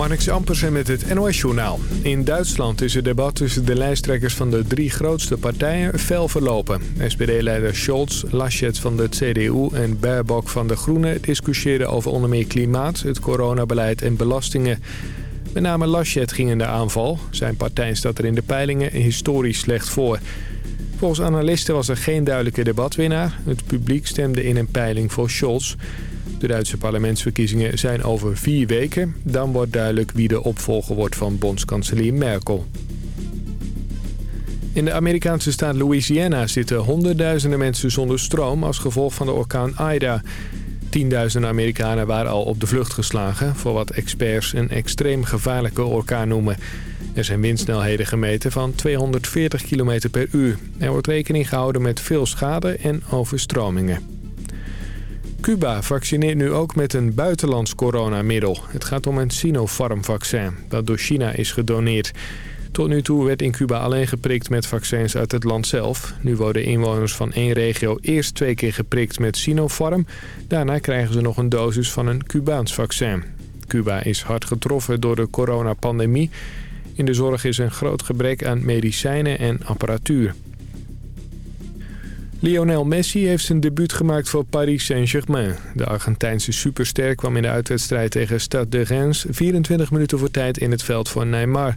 Marnix Ampersen met het NOS-journaal. In Duitsland is het debat tussen de lijsttrekkers van de drie grootste partijen fel verlopen. SPD-leider Scholz, Laschet van de CDU en Baerbock van de Groenen... discussieerden over onder meer klimaat, het coronabeleid en belastingen. Met name Laschet ging in de aanval. Zijn partij staat er in de peilingen historisch slecht voor. Volgens analisten was er geen duidelijke debatwinnaar. Het publiek stemde in een peiling voor Scholz... De Duitse parlementsverkiezingen zijn over vier weken. Dan wordt duidelijk wie de opvolger wordt van bondskanselier Merkel. In de Amerikaanse staat Louisiana zitten honderdduizenden mensen zonder stroom... als gevolg van de orkaan Ida. Tienduizenden Amerikanen waren al op de vlucht geslagen... voor wat experts een extreem gevaarlijke orkaan noemen. Er zijn windsnelheden gemeten van 240 km per uur. Er wordt rekening gehouden met veel schade en overstromingen. Cuba vaccineert nu ook met een buitenlands coronamiddel. Het gaat om een Sinopharm-vaccin dat door China is gedoneerd. Tot nu toe werd in Cuba alleen geprikt met vaccins uit het land zelf. Nu worden inwoners van één regio eerst twee keer geprikt met Sinopharm. Daarna krijgen ze nog een dosis van een Cubaans vaccin. Cuba is hard getroffen door de coronapandemie. In de zorg is een groot gebrek aan medicijnen en apparatuur. Lionel Messi heeft zijn debuut gemaakt voor Paris Saint-Germain. De Argentijnse superster kwam in de uitwedstrijd tegen Stade de Reims 24 minuten voor tijd in het veld voor Neymar.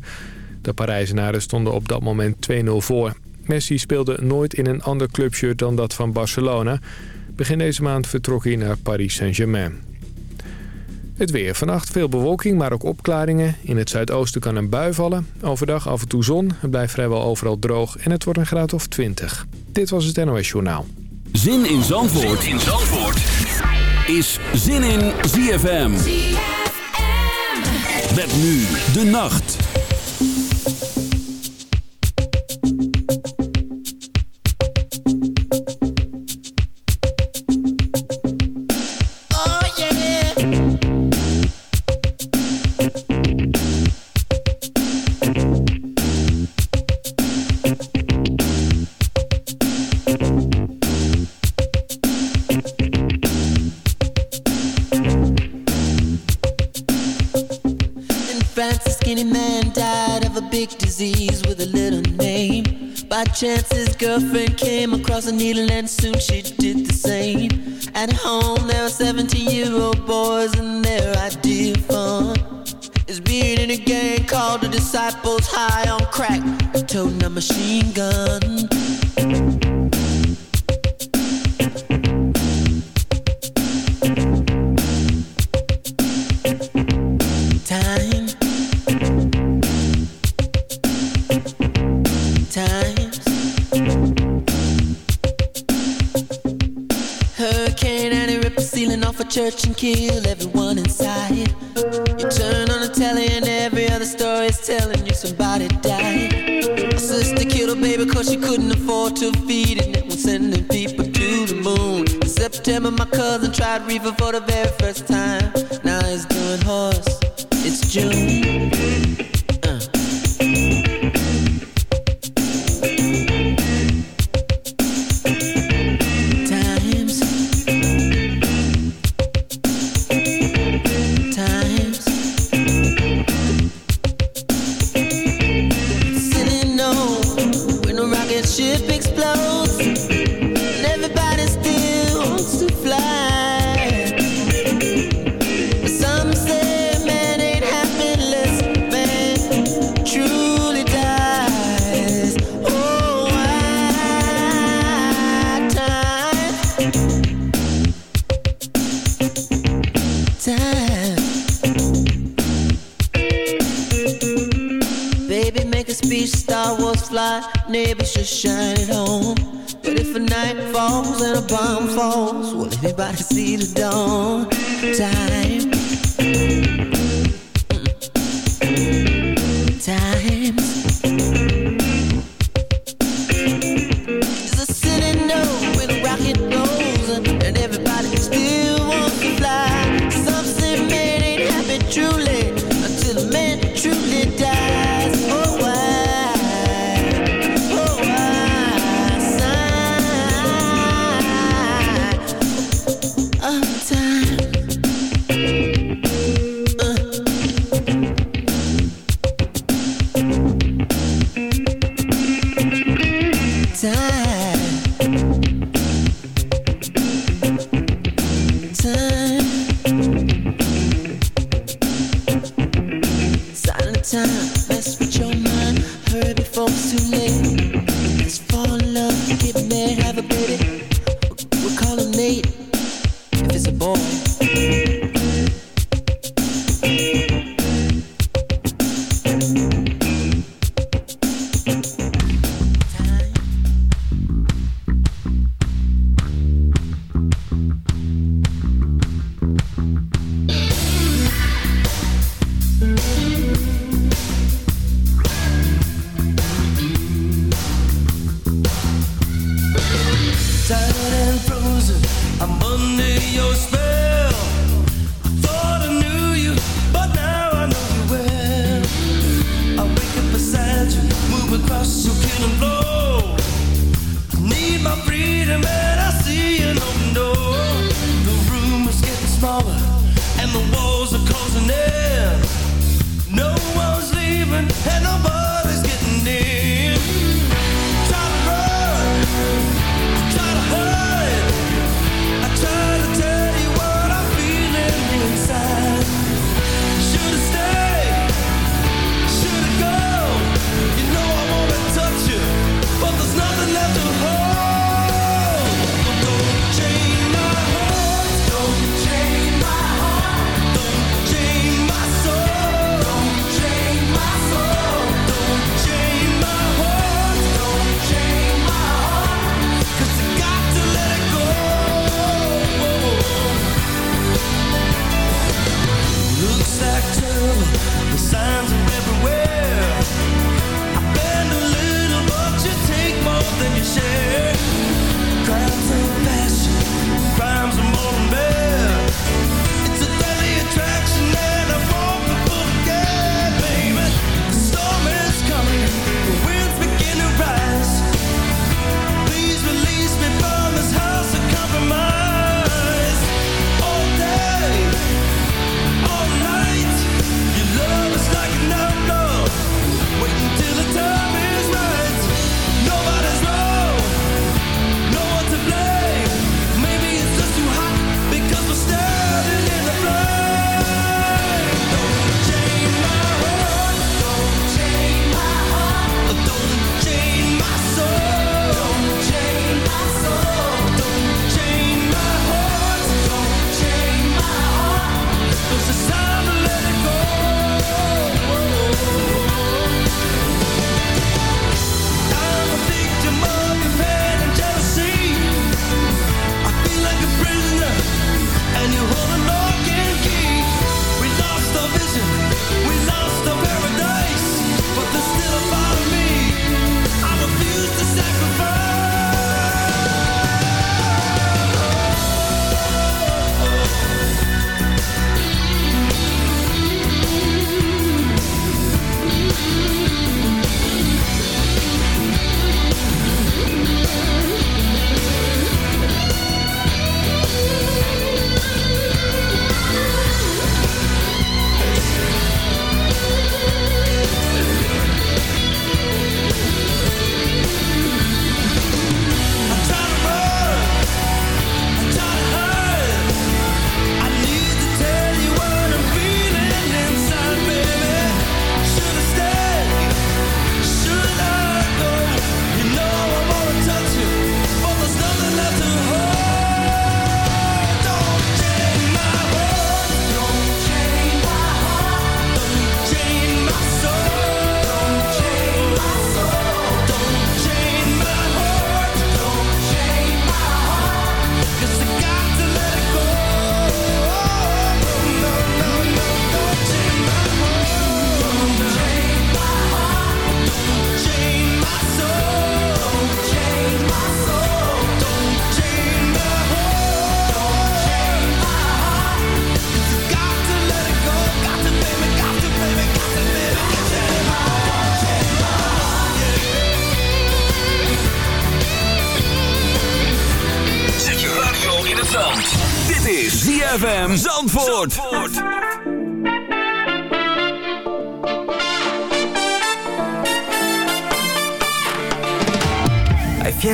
De Parijzenaren stonden op dat moment 2-0 voor. Messi speelde nooit in een ander clubshirt dan dat van Barcelona. Begin deze maand vertrok hij naar Paris Saint-Germain. Het weer. Vannacht veel bewolking, maar ook opklaringen. In het zuidoosten kan een bui vallen. Overdag af en toe zon. Het blijft vrijwel overal droog en het wordt een graad of 20. Dit was het NOS Journaal. Zin in Zandvoort, zin in Zandvoort. is Zin in ZFM. ZFM. Met nu de nacht. Chance his girlfriend came across a needle and soon she did the same. At home done.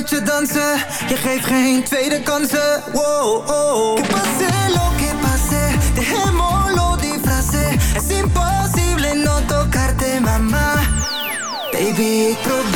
Met je dansen. Je geeft geen tweede kansen. Wow, oh. Que pase lo que pase. Dejémoslo disfrace. Es imposible no tocarte, mama. Baby, probeer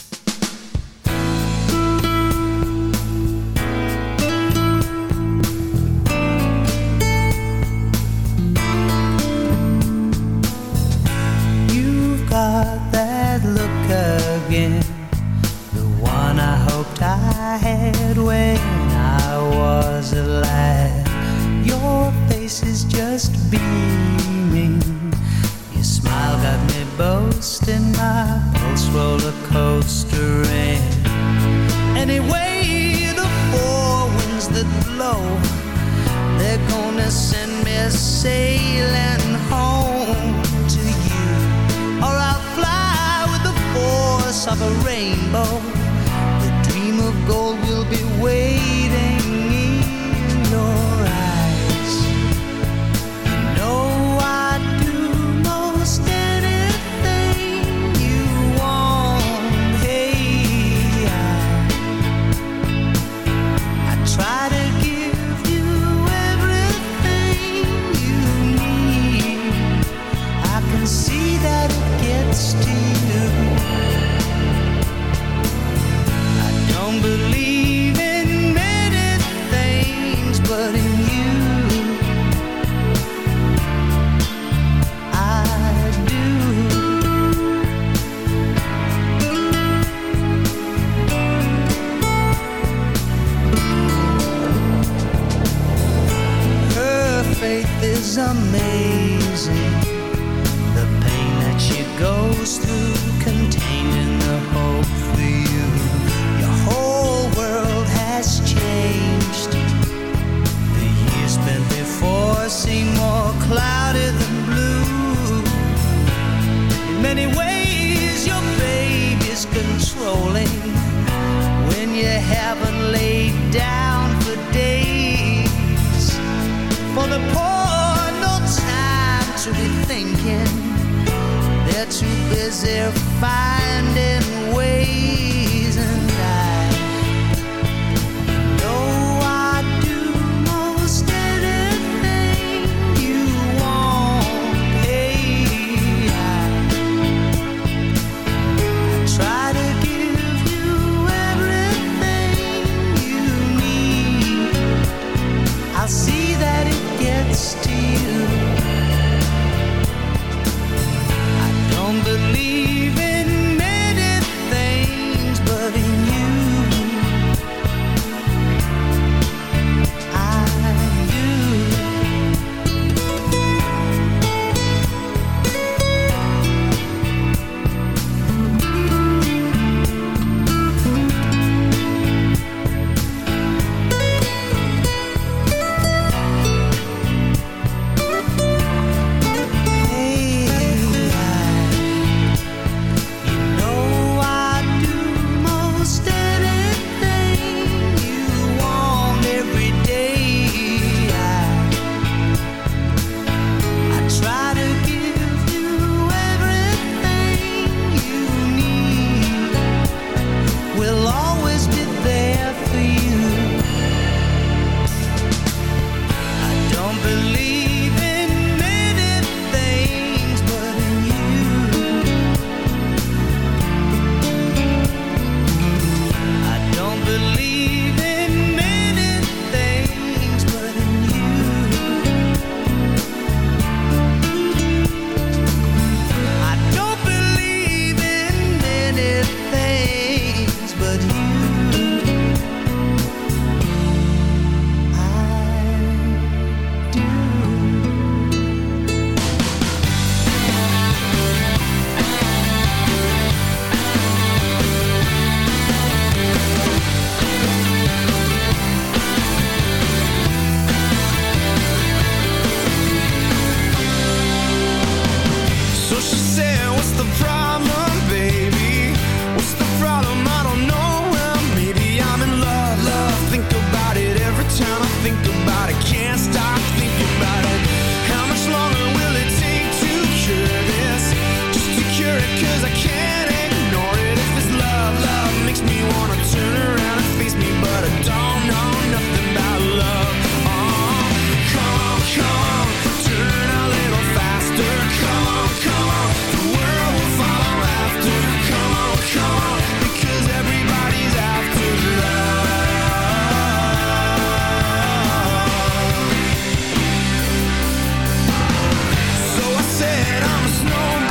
said I'm a snowman.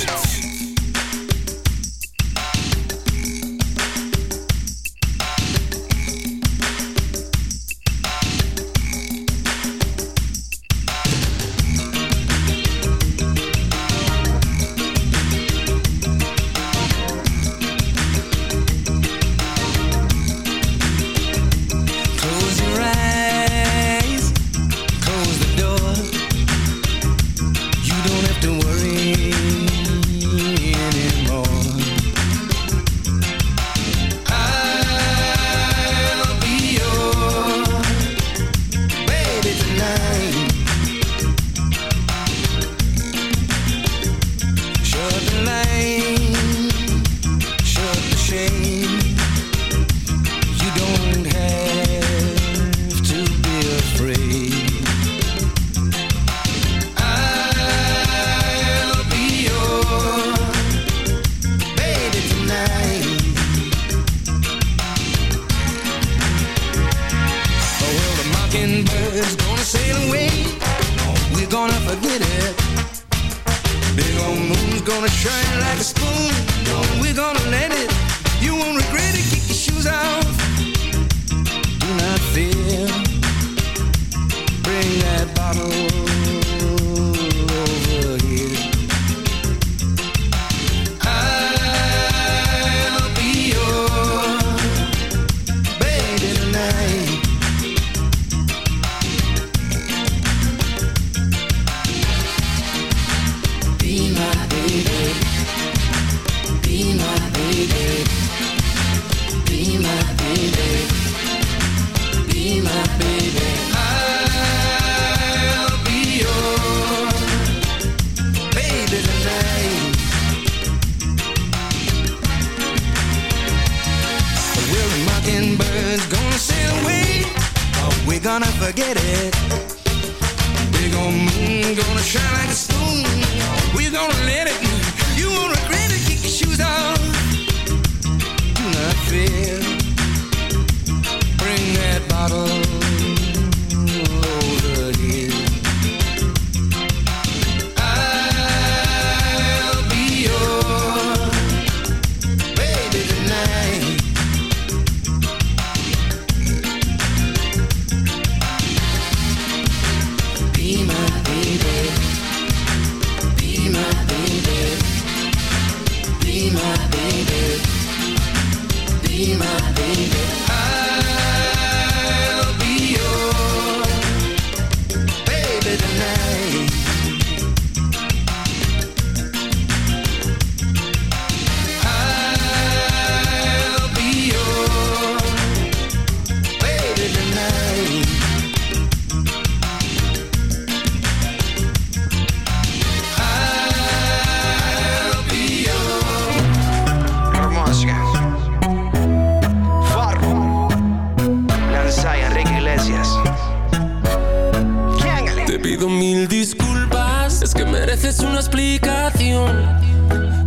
Es que mereces una explicación.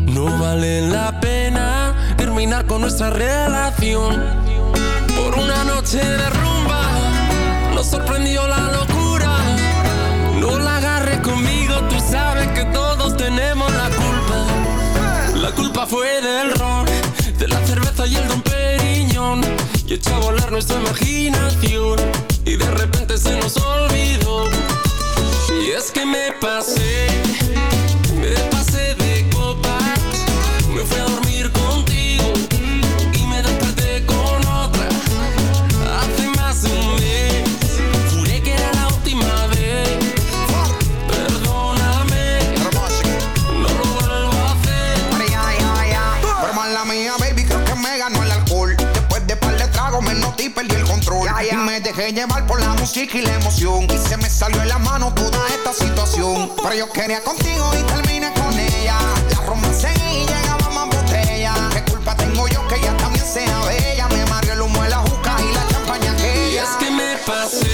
No vale la pena terminar con nuestra relación. Por una noche de rumba nos sorprendió la locura. No la agarres conmigo, tú sabes que todos tenemos la culpa. La culpa fue del ron, de la cerveza y el romperiñón. Y echó a volar nuestra imaginación. Y de repente se nos olvidó pasé, me pasé de copa, me fui a dormir con llevar por la música y la emoción. Y se me salió en la mano toda esta situación. Pero yo quería contigo y terminé con ella. La romance y llegaba más botella. ¿Qué culpa tengo yo que ella también sea bella? Me mareó el humo de la juca y la champaña aquella. es que me pasé,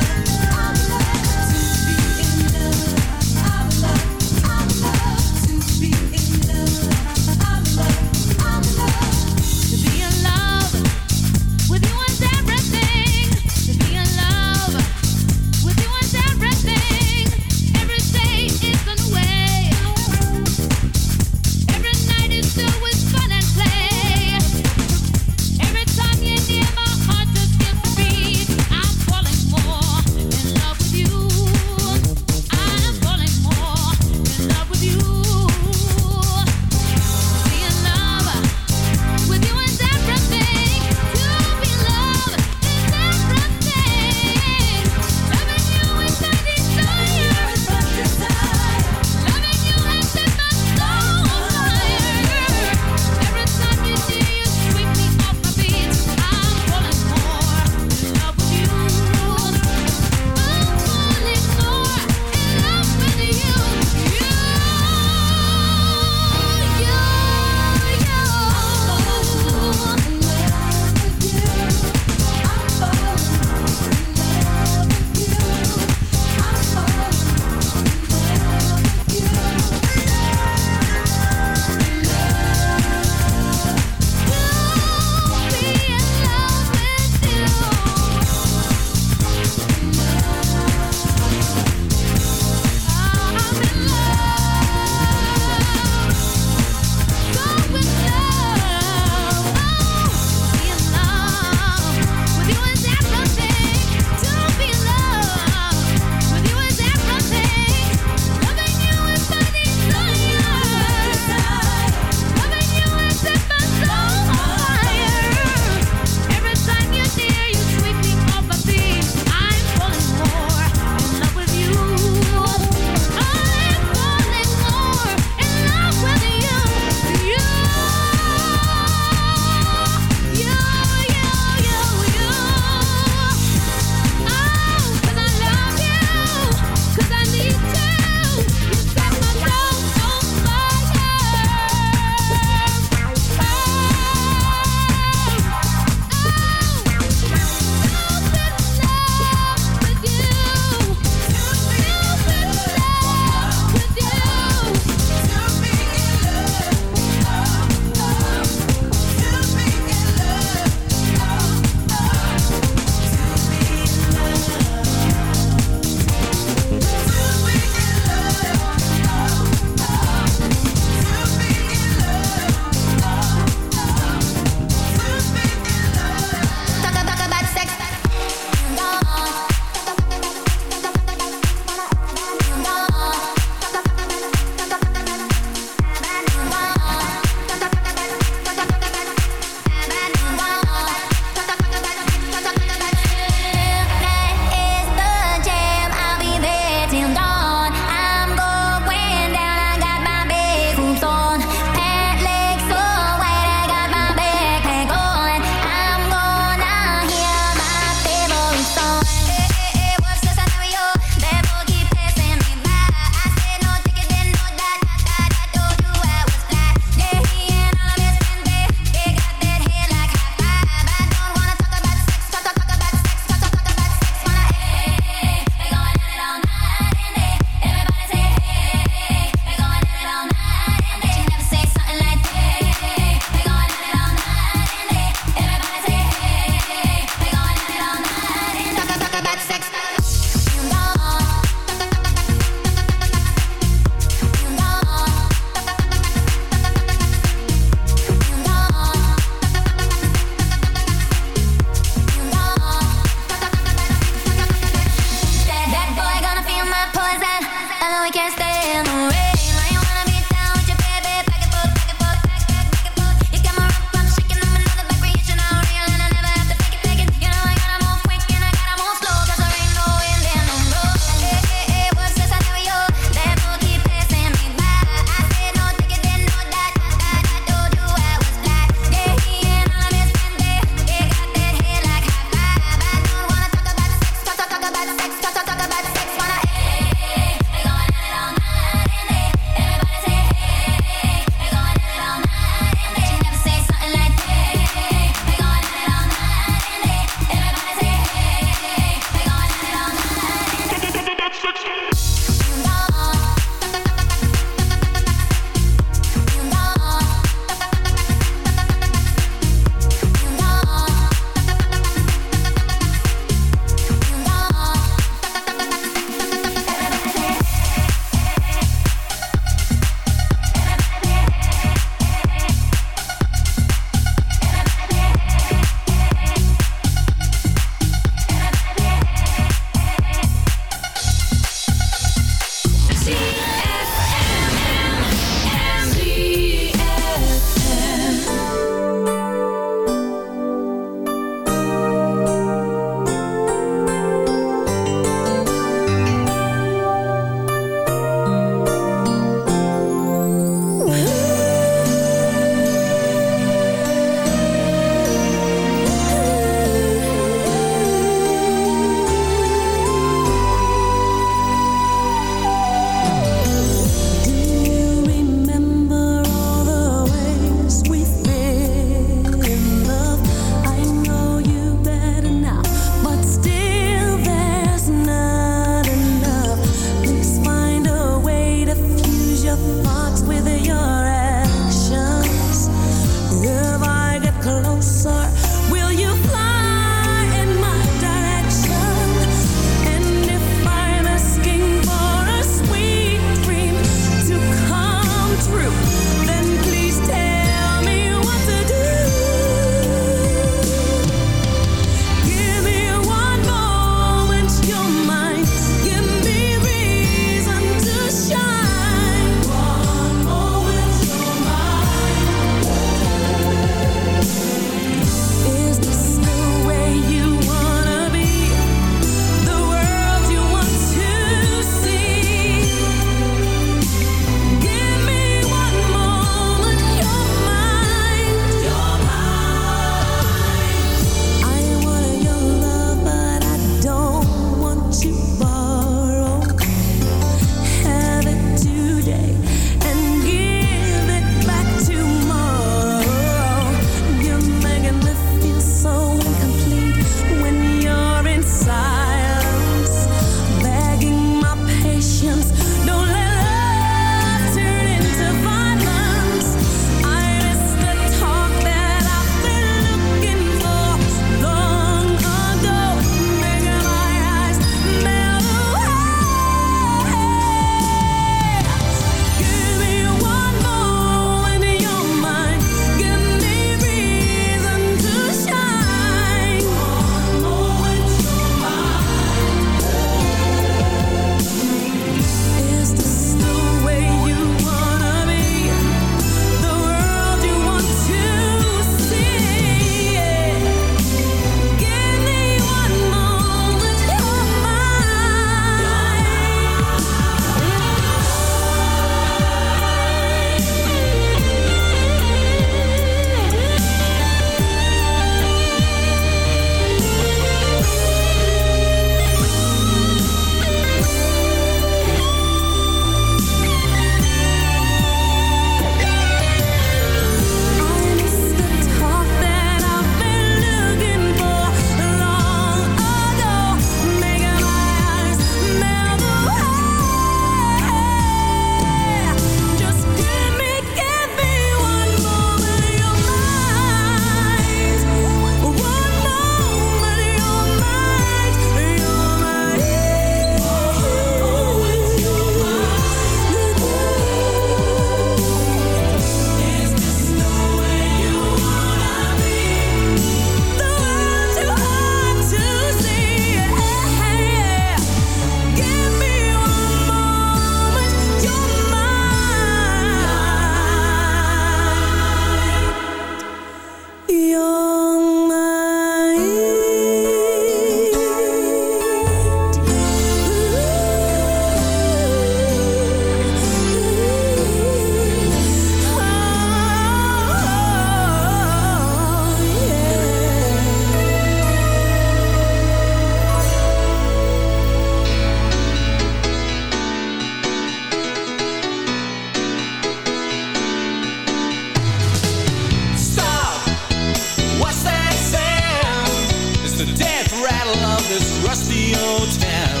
hotel